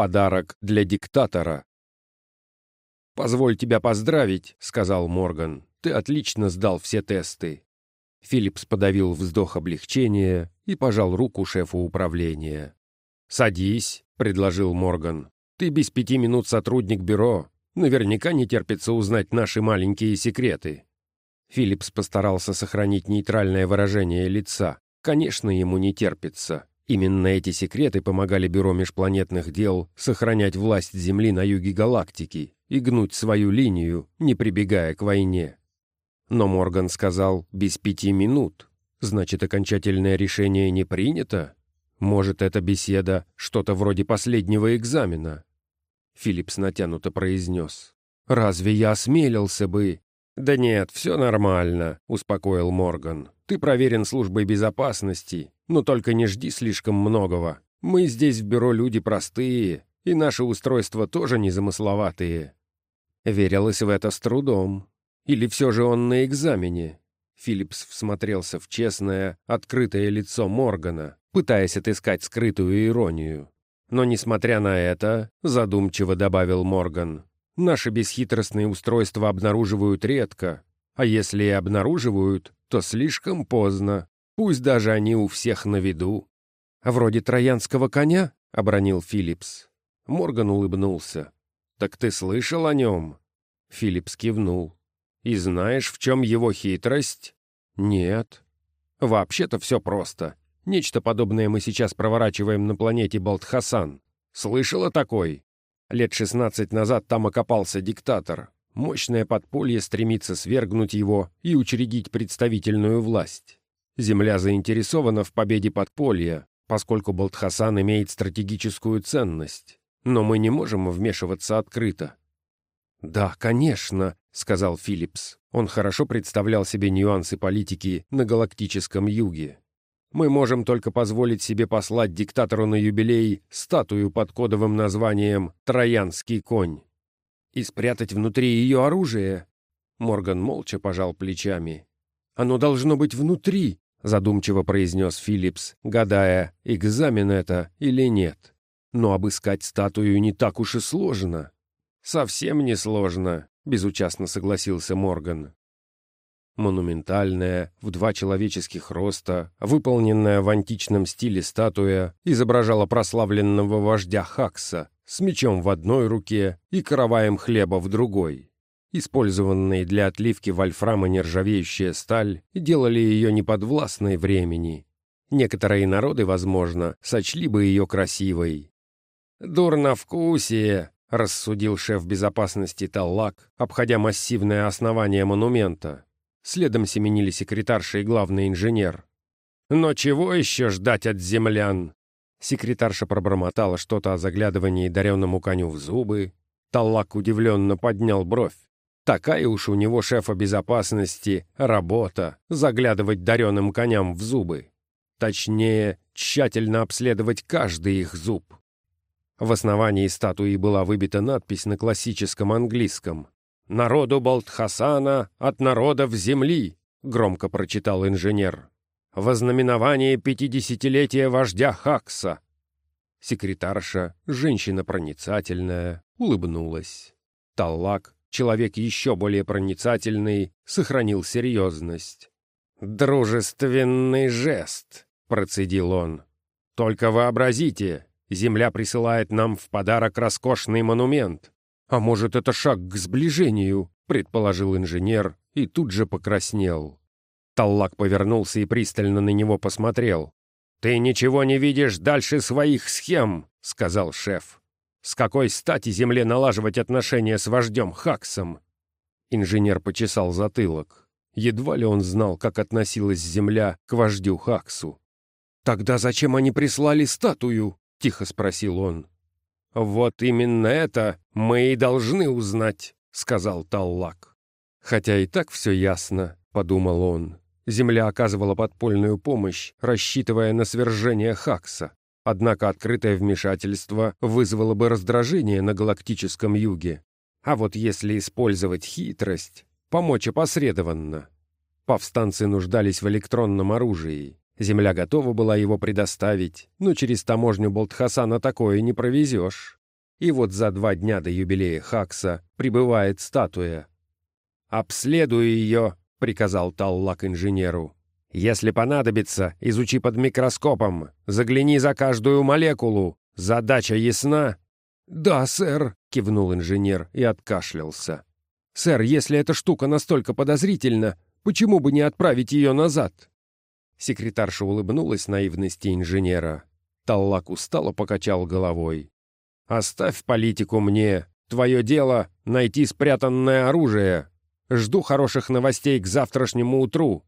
Подарок для диктатора. «Позволь тебя поздравить», — сказал Морган. «Ты отлично сдал все тесты». Филлипс подавил вздох облегчения и пожал руку шефу управления. «Садись», — предложил Морган. «Ты без пяти минут сотрудник бюро. Наверняка не терпится узнать наши маленькие секреты». Филлипс постарался сохранить нейтральное выражение лица. Конечно, ему не терпится. Именно эти секреты помогали Бюро межпланетных дел сохранять власть Земли на юге галактики и гнуть свою линию, не прибегая к войне. Но Морган сказал «без пяти минут». Значит, окончательное решение не принято? Может, эта беседа что-то вроде последнего экзамена? Филлипс натянуто произнес. «Разве я осмелился бы?» «Да нет, все нормально», — успокоил Морган. «Ты проверен службой безопасности, но только не жди слишком многого. Мы здесь в бюро люди простые, и наши устройства тоже незамысловатые». Верилось в это с трудом. Или все же он на экзамене? Филлипс всмотрелся в честное, открытое лицо Моргана, пытаясь отыскать скрытую иронию. Но, несмотря на это, задумчиво добавил Морган, наши бесхитростные устройства обнаруживают редко, а если и обнаруживают, то слишком поздно. Пусть даже они у всех на виду. «Вроде троянского коня?» — обронил Филлипс. Морган улыбнулся. «Так ты слышал о нем?» Филлипс кивнул. «И знаешь, в чем его хитрость?» «Нет». «Вообще-то все просто. Нечто подобное мы сейчас проворачиваем на планете Балтхасан. Слышала такой? Лет шестнадцать назад там окопался диктатор. Мощное подполье стремится свергнуть его и учредить представительную власть. Земля заинтересована в победе подполья, поскольку Болтхасан имеет стратегическую ценность. Но мы не можем вмешиваться открыто. «Да, конечно», — сказал Филлипс. Он хорошо представлял себе нюансы политики на галактическом юге. «Мы можем только позволить себе послать диктатору на юбилей статую под кодовым названием «Троянский конь» и спрятать внутри ее оружие». Морган молча пожал плечами. «Оно должно быть внутри», — задумчиво произнес Филлипс, гадая, экзамен это или нет. «Но обыскать статую не так уж и сложно». «Совсем не сложно», — безучастно согласился Морган. Монументальная, в два человеческих роста, выполненная в античном стиле статуя изображала прославленного вождя Хакса с мечом в одной руке и караваем хлеба в другой. Использованные для отливки вольфрама нержавеющая сталь делали ее неподвластной времени. Некоторые народы, возможно, сочли бы ее красивой. «Дурновкусие!» — рассудил шеф безопасности Таллак, обходя массивное основание монумента. Следом семенили секретарша и главный инженер. «Но чего еще ждать от землян?» Секретарша пробормотала что-то о заглядывании дареному коню в зубы. Таллак удивленно поднял бровь. Такая уж у него шефа безопасности работа — заглядывать дареным коням в зубы. Точнее, тщательно обследовать каждый их зуб. В основании статуи была выбита надпись на классическом английском. «Народу Болтхасана от народов земли», — громко прочитал инженер. «Вознаменование пятидесятилетия вождя Хакса». Секретарша, женщина проницательная, улыбнулась. Таллак человек еще более проницательный, сохранил серьезность. «Дружественный жест», — процедил он. «Только вообразите, Земля присылает нам в подарок роскошный монумент. А может, это шаг к сближению», — предположил инженер и тут же покраснел. Таллак повернулся и пристально на него посмотрел. «Ты ничего не видишь дальше своих схем», — сказал шеф. С какой стати земле налаживать отношения с вождем Хаксом? Инженер почесал затылок. Едва ли он знал, как относилась земля к вождю Хаксу. «Тогда зачем они прислали статую?» — тихо спросил он. «Вот именно это мы и должны узнать», — сказал Таллак. «Хотя и так все ясно», — подумал он. Земля оказывала подпольную помощь, рассчитывая на свержение Хакса. Однако открытое вмешательство вызвало бы раздражение на галактическом юге. А вот если использовать хитрость, помочь опосредованно. Повстанцы нуждались в электронном оружии. Земля готова была его предоставить, но через таможню Болтхасана такое не провезешь. И вот за два дня до юбилея Хакса прибывает статуя. «Обследуй ее», — приказал Таллак инженеру. «Если понадобится, изучи под микроскопом, загляни за каждую молекулу. Задача ясна?» «Да, сэр», — кивнул инженер и откашлялся. «Сэр, если эта штука настолько подозрительна, почему бы не отправить ее назад?» Секретарша улыбнулась наивности инженера. Таллак устало покачал головой. «Оставь политику мне. Твое дело — найти спрятанное оружие. Жду хороших новостей к завтрашнему утру».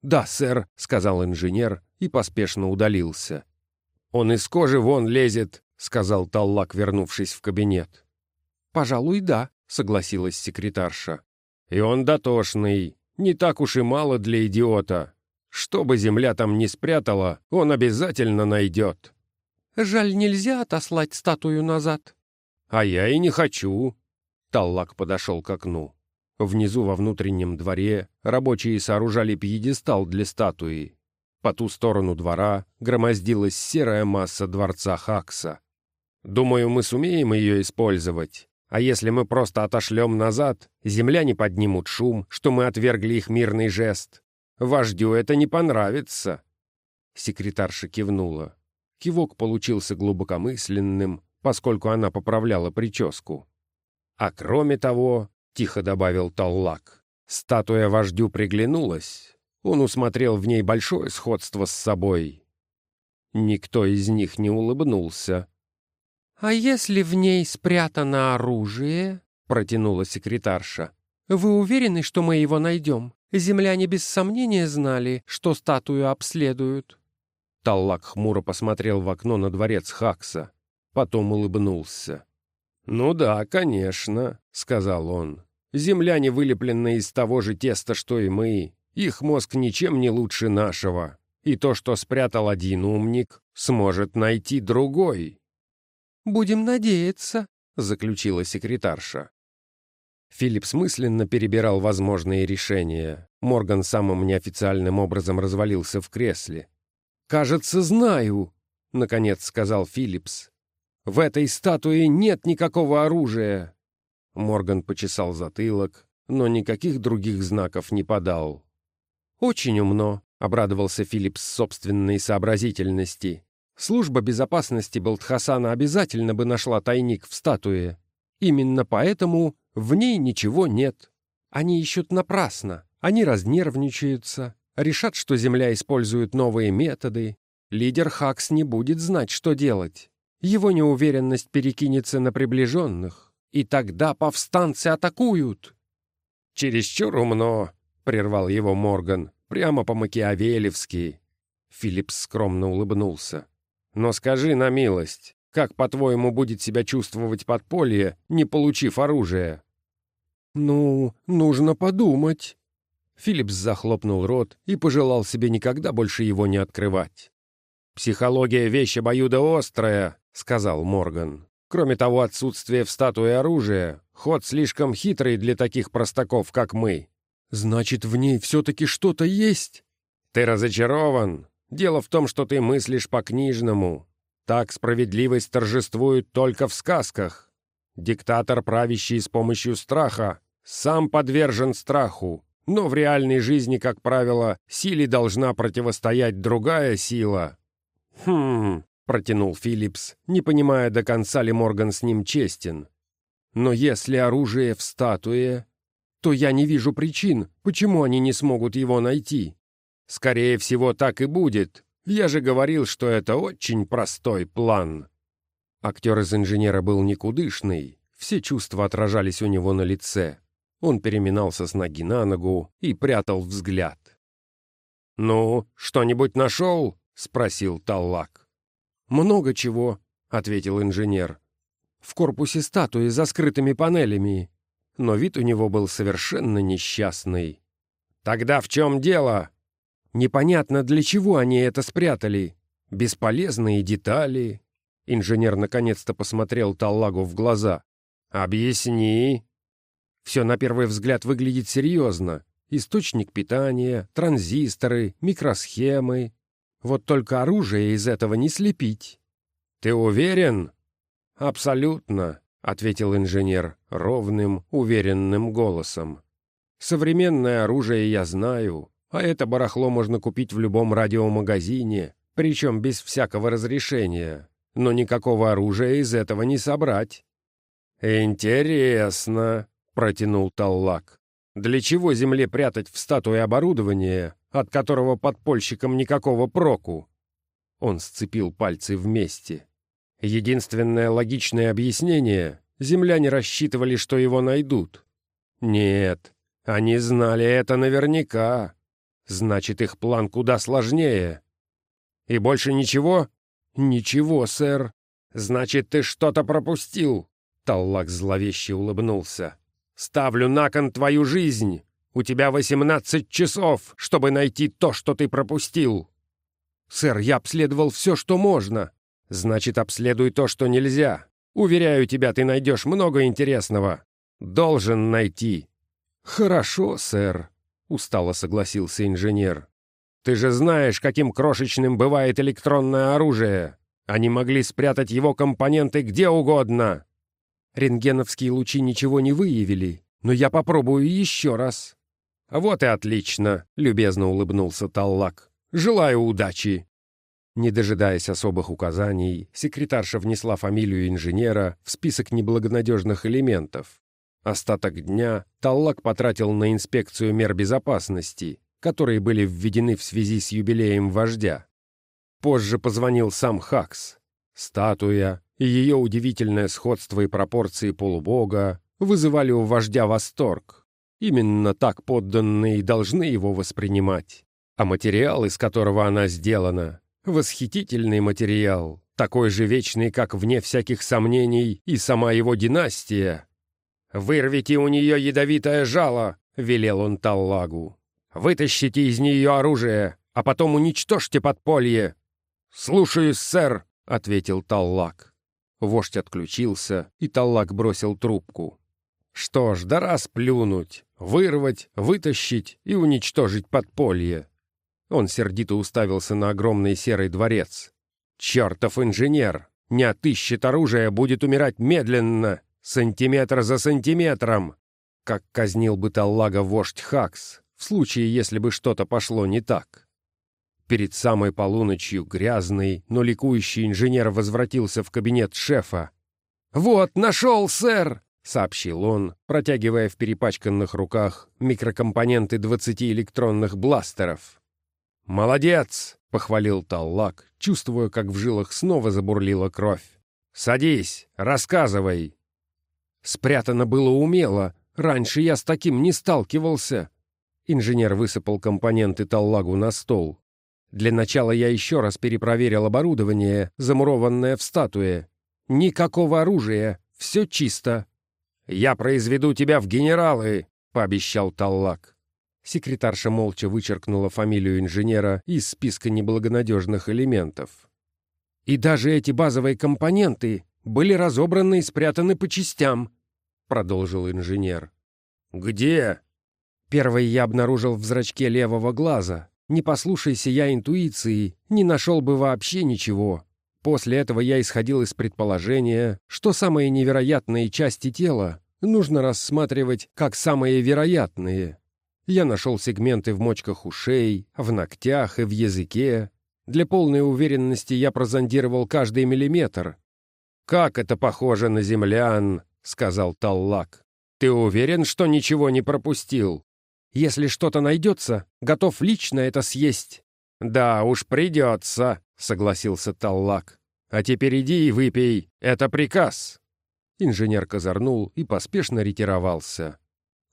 «Да, сэр», — сказал инженер и поспешно удалился. «Он из кожи вон лезет», — сказал Таллак, вернувшись в кабинет. «Пожалуй, да», — согласилась секретарша. «И он дотошный. Не так уж и мало для идиота. Что бы земля там ни спрятала, он обязательно найдет». «Жаль, нельзя отослать статую назад». «А я и не хочу». Таллак подошел к окну. Внизу во внутреннем дворе рабочие сооружали пьедестал для статуи. По ту сторону двора громоздилась серая масса дворца Хакса. «Думаю, мы сумеем ее использовать. А если мы просто отошлем назад, земляне поднимут шум, что мы отвергли их мирный жест. Вождю это не понравится». Секретарша кивнула. Кивок получился глубокомысленным, поскольку она поправляла прическу. А кроме того, тихо добавил Таллак. Статуя вождю приглянулась. Он усмотрел в ней большое сходство с собой. Никто из них не улыбнулся. «А если в ней спрятано оружие?» — протянула секретарша. «Вы уверены, что мы его найдем? Земляне без сомнения знали, что статую обследуют». Таллак хмуро посмотрел в окно на дворец Хакса, потом улыбнулся. «Ну да, конечно», — сказал он. Земляне вылеплены из того же теста, что и мы. Их мозг ничем не лучше нашего. И то, что спрятал один умник, сможет найти другой. «Будем надеяться», — заключила секретарша. Филипп смысленно перебирал возможные решения. Морган самым неофициальным образом развалился в кресле. «Кажется, знаю», — наконец сказал Филлипс. «В этой статуе нет никакого оружия. Морган почесал затылок, но никаких других знаков не подал. «Очень умно», — обрадовался Филипп с собственной сообразительности. «Служба безопасности Болтхасана обязательно бы нашла тайник в статуе. Именно поэтому в ней ничего нет. Они ищут напрасно, они разнервничаются, решат, что Земля использует новые методы. Лидер Хакс не будет знать, что делать. Его неуверенность перекинется на приближенных и тогда повстанцы атакуют». «Чересчур умно», — прервал его Морган, прямо по-макиавелевски. Филипп скромно улыбнулся. «Но скажи на милость, как, по-твоему, будет себя чувствовать подполье, не получив оружие?» «Ну, нужно подумать». Филлипс захлопнул рот и пожелал себе никогда больше его не открывать. «Психология — вещь обоюдоострая», — сказал Морган. Кроме того, отсутствие в статуе оружия — ход слишком хитрый для таких простаков, как мы. Значит, в ней все-таки что-то есть? Ты разочарован. Дело в том, что ты мыслишь по-книжному. Так справедливость торжествует только в сказках. Диктатор, правящий с помощью страха, сам подвержен страху, но в реальной жизни, как правило, силе должна противостоять другая сила. Хм, протянул Филлипс, не понимая до конца ли Морган с ним честен. «Но если оружие в статуе, то я не вижу причин, почему они не смогут его найти. Скорее всего, так и будет. Я же говорил, что это очень простой план». Актер из инженера был никудышный, все чувства отражались у него на лице. Он переминался с ноги на ногу и прятал взгляд. «Ну, что-нибудь нашел?» — спросил Таллак. «Много чего», — ответил инженер. «В корпусе статуи за скрытыми панелями». Но вид у него был совершенно несчастный. «Тогда в чем дело?» «Непонятно, для чего они это спрятали. Бесполезные детали». Инженер наконец-то посмотрел Таллагу в глаза. «Объясни». Все на первый взгляд выглядит серьезно. Источник питания, транзисторы, микросхемы, вот только оружие из этого не слепить. Ты уверен? «Абсолютно», — ответил инженер ровным, уверенным голосом. «Современное оружие я знаю, а это барахло можно купить в любом радиомагазине, причем без всякого разрешения, но никакого оружия из этого не собрать». «Интересно», — протянул Таллак. «Для чего земле прятать в статуе оборудование, от которого подпольщикам никакого проку?» Он сцепил пальцы вместе. Единственное логичное объяснение — земляне рассчитывали, что его найдут. Нет, они знали это наверняка. Значит, их план куда сложнее. И больше ничего? Ничего, сэр. Значит, ты что-то пропустил. Таллак зловеще улыбнулся. Ставлю на кон твою жизнь. У тебя восемнадцать часов, чтобы найти то, что ты пропустил. Сэр, я обследовал все, что можно. Значит, обследуй то, что нельзя. Уверяю тебя, ты найдешь много интересного. Должен найти. Хорошо, сэр, устало согласился инженер. Ты же знаешь, каким крошечным бывает электронное оружие. Они могли спрятать его компоненты где угодно. Рентгеновские лучи ничего не выявили, но я попробую еще раз. Вот и отлично, любезно улыбнулся Таллак. Желаю удачи. Не дожидаясь особых указаний, секретарша внесла фамилию инженера в список неблагонадежных элементов. Остаток дня Таллак потратил на инспекцию мер безопасности, которые были введены в связи с юбилеем вождя. Позже позвонил сам Хакс. Статуя и ее удивительное сходство и пропорции полубога вызывали у вождя восторг. Именно так подданные должны его воспринимать. А материал, из которого она сделана, Восхитительный материал, такой же вечный, как вне всяких сомнений и сама его династия. «Вырвите у нее ядовитое жало», — велел он Таллагу. «Вытащите из нее оружие, а потом уничтожьте подполье». «Слушаюсь, сэр», — ответил Таллак. Вождь отключился, и Таллак бросил трубку. «Что ж, да раз плюнуть, вырвать, вытащить и уничтожить подполье. Он сердито уставился на огромный серый дворец. «Чертов инженер! Не отыщет оружие, будет умирать медленно, сантиметр за сантиметром!» Как казнил бы Таллага вождь Хакс, в случае, если бы что-то пошло не так. Перед самой полуночью грязный, но ликующий инженер возвратился в кабинет шефа. «Вот, нашел, сэр!» — сообщил он, протягивая в перепачканных руках микрокомпоненты 20 электронных бластеров. «Молодец!» — похвалил Таллак, чувствуя, как в жилах снова забурлила кровь. «Садись, рассказывай!» Спрятано было умело. Раньше я с таким не сталкивался. Инженер высыпал компоненты Таллагу на стол. Для начала я еще раз перепроверил оборудование, замурованное в статуе. Никакого оружия, все чисто. «Я произведу тебя в генералы», — пообещал Таллак. Секретарша молча вычеркнула фамилию инженера из списка неблагонадежных элементов. «И даже эти базовые компоненты были разобраны и спрятаны по частям», — продолжил инженер. «Где?» Первый я обнаружил в зрачке левого глаза. Не послушайся я интуиции, не нашел бы вообще ничего. После этого я исходил из предположения, что самые невероятные части тела нужно рассматривать как самые вероятные. Я нашел сегменты в мочках ушей, в ногтях и в языке. Для полной уверенности я прозондировал каждый миллиметр. «Как это похоже на землян!» — сказал Таллак. «Ты уверен, что ничего не пропустил? Если что-то найдется, готов лично это съесть». «Да уж придется», — согласился Таллак. «А теперь иди и выпей, это приказ». Инженер козырнул и поспешно ретировался.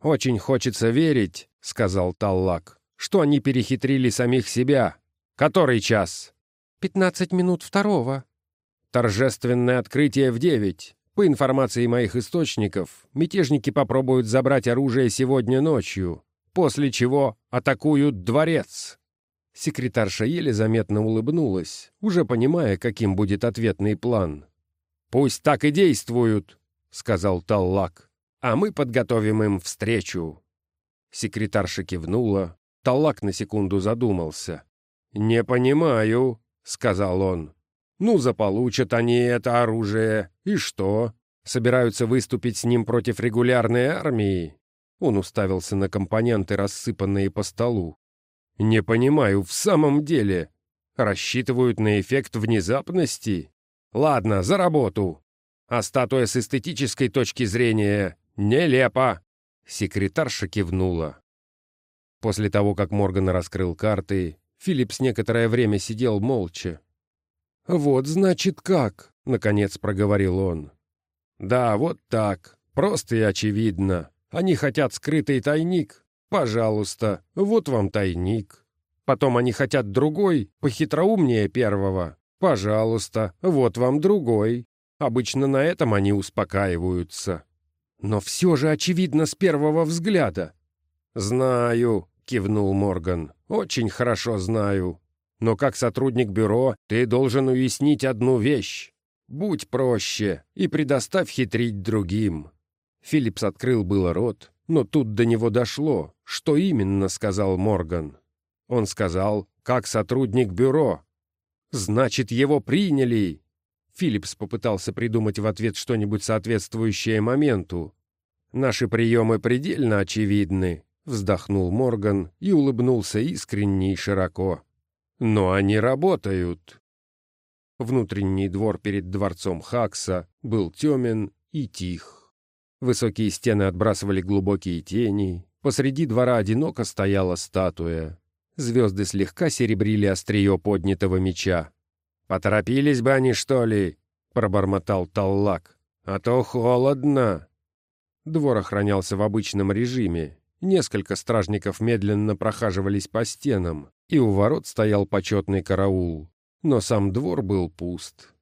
«Очень хочется верить», — сказал Таллак, — «что они перехитрили самих себя. Который час?» «Пятнадцать минут второго». «Торжественное открытие в девять. По информации моих источников, мятежники попробуют забрать оружие сегодня ночью, после чего атакуют дворец». Секретарша еле заметно улыбнулась, уже понимая, каким будет ответный план. «Пусть так и действуют», — сказал Таллак а мы подготовим им встречу». Секретарша кивнула. Талак на секунду задумался. «Не понимаю», — сказал он. Ну, заполучат они это оружие. И что? Собираются выступить с ним против регулярной армии? Он уставился на компоненты, рассыпанные по столу. «Не понимаю, в самом деле. Рассчитывают на эффект внезапности? Ладно, за работу. А статуя с эстетической точки зрения нелепа!» Секретарша кивнула. После того, как Морган раскрыл карты, Филиппс некоторое время сидел молча. «Вот, значит, как?» — наконец проговорил он. «Да, вот так. Просто и очевидно. Они хотят скрытый тайник. Пожалуйста, вот вам тайник. Потом они хотят другой, похитроумнее первого. Пожалуйста, вот вам другой. Обычно на этом они успокаиваются. Но все же очевидно с первого взгляда. «Знаю», — кивнул Морган, — «очень хорошо знаю. Но как сотрудник бюро ты должен уяснить одну вещь. Будь проще и предоставь хитрить другим. Филлипс открыл было рот, но тут до него дошло, что именно сказал Морган. Он сказал, как сотрудник бюро. «Значит, его приняли!» Филлипс попытался придумать в ответ что-нибудь соответствующее моменту. «Наши приемы предельно очевидны», — вздохнул Морган и улыбнулся искренне и широко. «Но они работают». Внутренний двор перед дворцом Хакса был темен и тих. Высокие стены отбрасывали глубокие тени, посреди двора одиноко стояла статуя. Звезды слегка серебрили острие поднятого меча. «Поторопились бы они, что ли?» — пробормотал Таллак. «А то холодно!» Двор охранялся в обычном режиме. Несколько стражников медленно прохаживались по стенам, и у ворот стоял почетный караул. Но сам двор был пуст.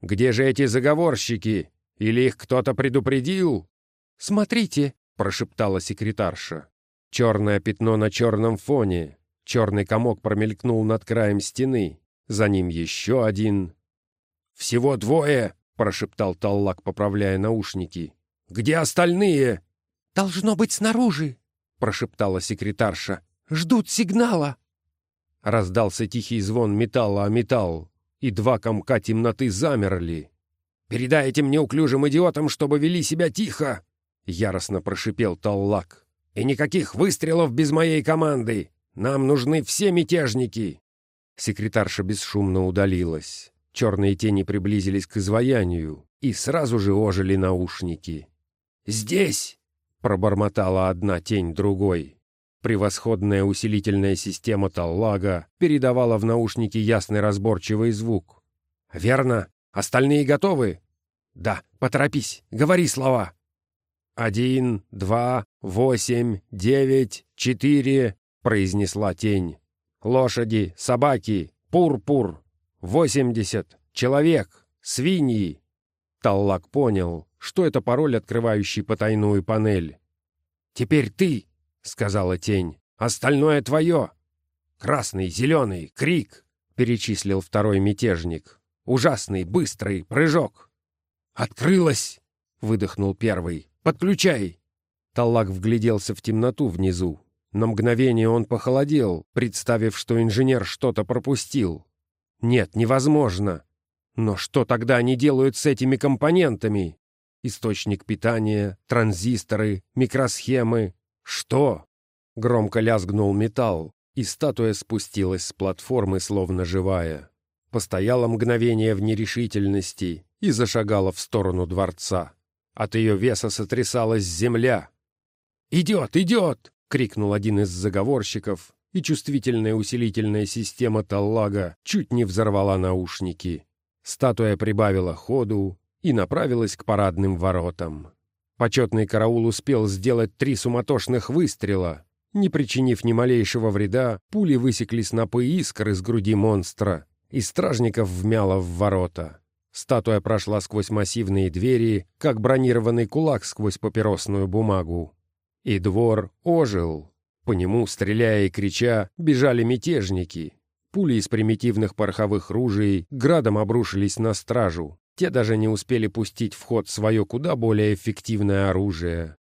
«Где же эти заговорщики?» Или их кто-то предупредил?» «Смотрите», — прошептала секретарша. Черное пятно на черном фоне. Черный комок промелькнул над краем стены. За ним еще один. «Всего двое», — прошептал Таллак, поправляя наушники. «Где остальные?» «Должно быть снаружи», — прошептала секретарша. «Ждут сигнала». Раздался тихий звон металла о металл, и два комка темноты замерли. «Передай этим неуклюжим идиотам, чтобы вели себя тихо!» — яростно прошипел Таллак. «И никаких выстрелов без моей команды! Нам нужны все мятежники!» Секретарша бесшумно удалилась. Черные тени приблизились к изваянию, и сразу же ожили наушники. «Здесь!» — пробормотала одна тень другой. Превосходная усилительная система Таллага передавала в наушники ясный разборчивый звук. «Верно!» Остальные готовы? Да, поторопись, говори слова. Один, два, восемь, девять, четыре, произнесла тень. Лошади, собаки, пур-пур, восемьдесят, человек, свиньи. Таллак понял, что это пароль, открывающий потайную панель. «Теперь ты», — сказала тень, — «остальное твое». «Красный, зеленый, крик», — перечислил второй мятежник. Ужасный, быстрый прыжок. «Открылась!» — выдохнул первый. «Подключай!» Таллак вгляделся в темноту внизу. На мгновение он похолодел, представив, что инженер что-то пропустил. «Нет, невозможно!» Но что тогда они делают с этими компонентами? Источник питания, транзисторы, микросхемы. Что? Громко лязгнул металл, и статуя спустилась с платформы, словно живая постояла мгновение в нерешительности и зашагала в сторону дворца. От ее веса сотрясалась земля. «Идет, идет!» — крикнул один из заговорщиков, и чувствительная усилительная система Таллага чуть не взорвала наушники. Статуя прибавила ходу и направилась к парадным воротам. Почетный караул успел сделать три суматошных выстрела. Не причинив ни малейшего вреда, пули высекли снопы искр из груди монстра, и стражников вмяло в ворота. Статуя прошла сквозь массивные двери, как бронированный кулак сквозь папиросную бумагу. И двор ожил. По нему, стреляя и крича, бежали мятежники. Пули из примитивных пороховых ружей градом обрушились на стражу. Те даже не успели пустить в ход свое куда более эффективное оружие.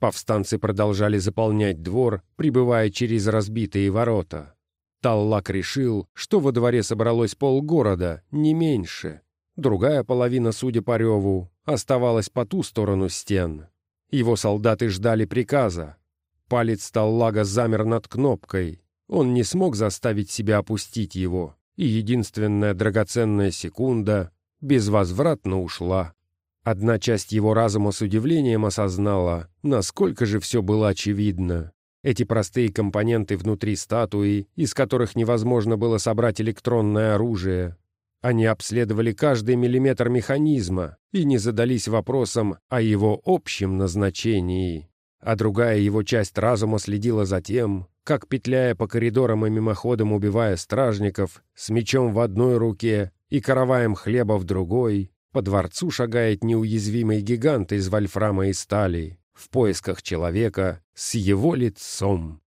Повстанцы продолжали заполнять двор, прибывая через разбитые ворота. Таллак решил, что во дворе собралось полгорода, не меньше. Другая половина, судя по реву, оставалась по ту сторону стен. Его солдаты ждали приказа. Палец Таллага замер над кнопкой. Он не смог заставить себя опустить его, и единственная драгоценная секунда безвозвратно ушла. Одна часть его разума с удивлением осознала, насколько же все было очевидно. Эти простые компоненты внутри статуи, из которых невозможно было собрать электронное оружие. Они обследовали каждый миллиметр механизма и не задались вопросом о его общем назначении. А другая его часть разума следила за тем, как, петляя по коридорам и мимоходом убивая стражников, с мечом в одной руке и караваем хлеба в другой, по дворцу шагает неуязвимый гигант из вольфрама и стали в поисках человека с его лицом.